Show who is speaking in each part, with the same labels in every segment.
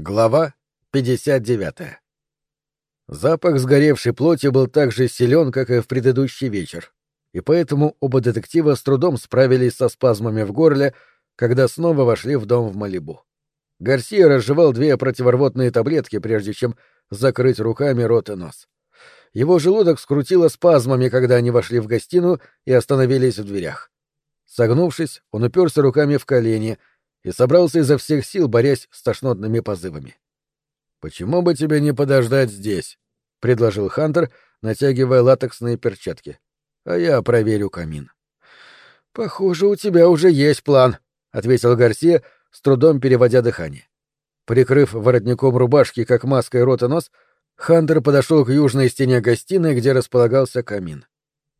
Speaker 1: Глава 59. Запах сгоревшей плоти был так же силен, как и в предыдущий вечер, и поэтому оба детектива с трудом справились со спазмами в горле, когда снова вошли в дом в Малибу. Гарсия разжевал две противорвотные таблетки, прежде чем закрыть руками рот и нос. Его желудок скрутило спазмами, когда они вошли в гостиную и остановились в дверях. Согнувшись, он уперся руками в колени — и собрался изо всех сил, борясь с тошнотными позывами. «Почему бы тебе не подождать здесь?» — предложил Хантер, натягивая латексные перчатки. «А я проверю камин». «Похоже, у тебя уже есть план», — ответил Гарсия, с трудом переводя дыхание. Прикрыв воротником рубашки, как маской рот и нос, Хантер подошел к южной стене гостиной, где располагался камин.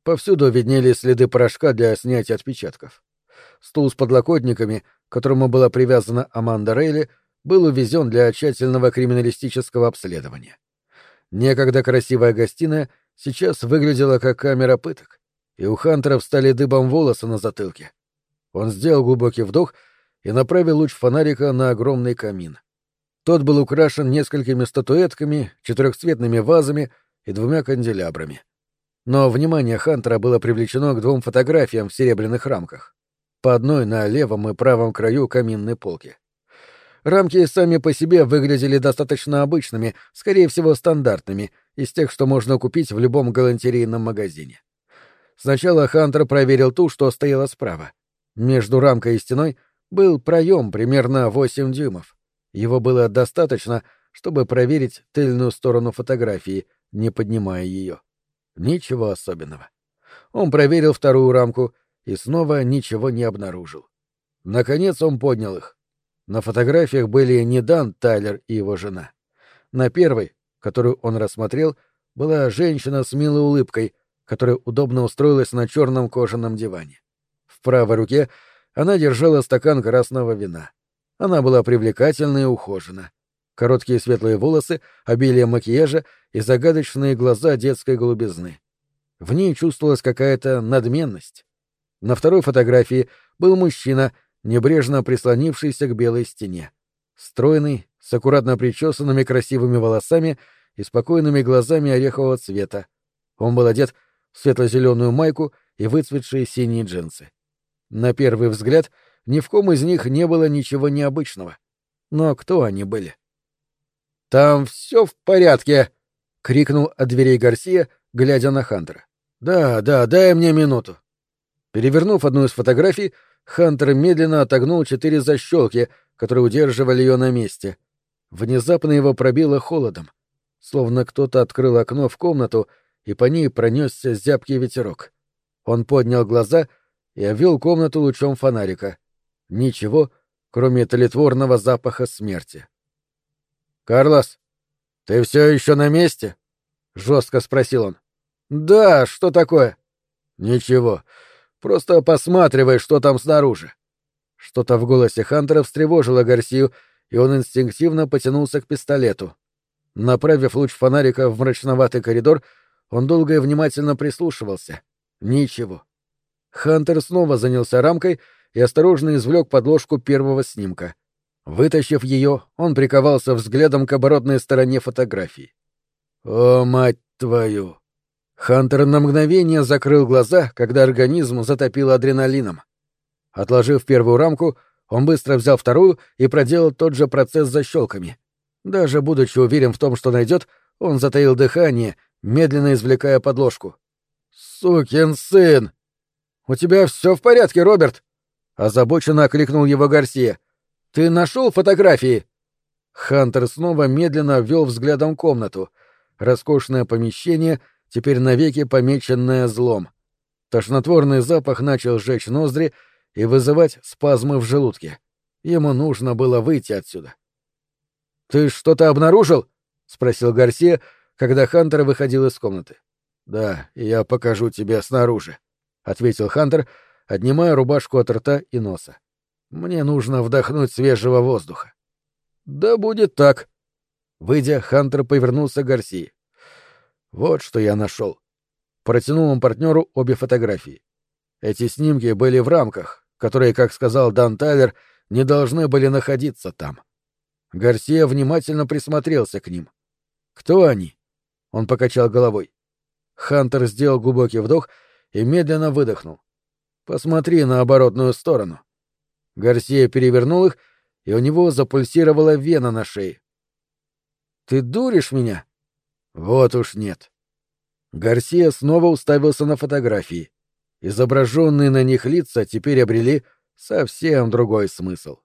Speaker 1: Повсюду виднелись следы порошка для снятия отпечатков. Стул с подлокотниками — к которому была привязана Аманда Рейли, был увезен для тщательного криминалистического обследования. Некогда красивая гостиная сейчас выглядела как камера пыток, и у Хантера встали дыбом волосы на затылке. Он сделал глубокий вдох и направил луч фонарика на огромный камин. Тот был украшен несколькими статуэтками, четырехцветными вазами и двумя канделябрами. Но внимание Хантера было привлечено к двум фотографиям в серебряных рамках по одной на левом и правом краю каминной полки. Рамки сами по себе выглядели достаточно обычными, скорее всего, стандартными, из тех, что можно купить в любом галантерейном магазине. Сначала Хантер проверил ту, что стояла справа. Между рамкой и стеной был проем примерно 8 дюймов. Его было достаточно, чтобы проверить тыльную сторону фотографии, не поднимая ее. Ничего особенного. Он проверил вторую рамку — и снова ничего не обнаружил. Наконец он поднял их. На фотографиях были не Дан Тайлер и его жена. На первой, которую он рассмотрел, была женщина с милой улыбкой, которая удобно устроилась на черном кожаном диване. В правой руке она держала стакан красного вина. Она была привлекательна и ухожена. Короткие светлые волосы, обилие макияжа и загадочные глаза детской голубизны. В ней чувствовалась какая-то надменность. На второй фотографии был мужчина, небрежно прислонившийся к белой стене. Стройный, с аккуратно причесанными красивыми волосами и спокойными глазами орехового цвета. Он был одет в светло-зеленую майку и выцветшие синие джинсы. На первый взгляд ни в ком из них не было ничего необычного. Но кто они были? «Там все в порядке!» — крикнул от дверей Гарсия, глядя на Хантера. «Да, да, дай мне минуту». Перевернув одну из фотографий, Хантер медленно отогнул четыре защелки, которые удерживали ее на месте. Внезапно его пробило холодом, словно кто-то открыл окно в комнату, и по ней пронесся зябкий ветерок. Он поднял глаза и обвел комнату лучом фонарика. Ничего, кроме тлетворного запаха смерти. «Карлос, ты все еще на месте?» — жестко спросил он. «Да, что такое?» «Ничего. Просто посматривай, что там снаружи. Что-то в голосе Хантера встревожило Гарсию, и он инстинктивно потянулся к пистолету. Направив луч фонарика в мрачноватый коридор, он долго и внимательно прислушивался. Ничего. Хантер снова занялся рамкой и осторожно извлек подложку первого снимка. Вытащив ее, он приковался взглядом к оборотной стороне фотографии. «О, мать твою!» Хантер на мгновение закрыл глаза, когда организм затопил адреналином. Отложив первую рамку, он быстро взял вторую и проделал тот же процесс с защелками. Даже будучи уверен в том, что найдет, он затаил дыхание, медленно извлекая подложку. «Сукин сын!» «У тебя все в порядке, Роберт?» Озабоченно окликнул его Гарсия. «Ты нашел фотографии?» Хантер снова медленно обвел взглядом комнату. Роскошное помещение — теперь навеки помеченное злом. Тошнотворный запах начал сжечь ноздри и вызывать спазмы в желудке. Ему нужно было выйти отсюда. «Ты что-то обнаружил?» — спросил Гарсия, когда Хантер выходил из комнаты. «Да, я покажу тебе снаружи», — ответил Хантер, отнимая рубашку от рта и носа. «Мне нужно вдохнуть свежего воздуха». «Да будет так». Выйдя, Хантер повернулся к Гарсии. Вот что я нашел. Протянул он партнеру обе фотографии. Эти снимки были в рамках, которые, как сказал Дан Тайлер, не должны были находиться там. Гарсия внимательно присмотрелся к ним. «Кто они?» Он покачал головой. Хантер сделал глубокий вдох и медленно выдохнул. «Посмотри на оборотную сторону». Гарсия перевернул их, и у него запульсировала вена на шее. «Ты дуришь меня?» «Вот уж нет». Гарсия снова уставился на фотографии. Изображенные на них лица теперь обрели совсем другой смысл.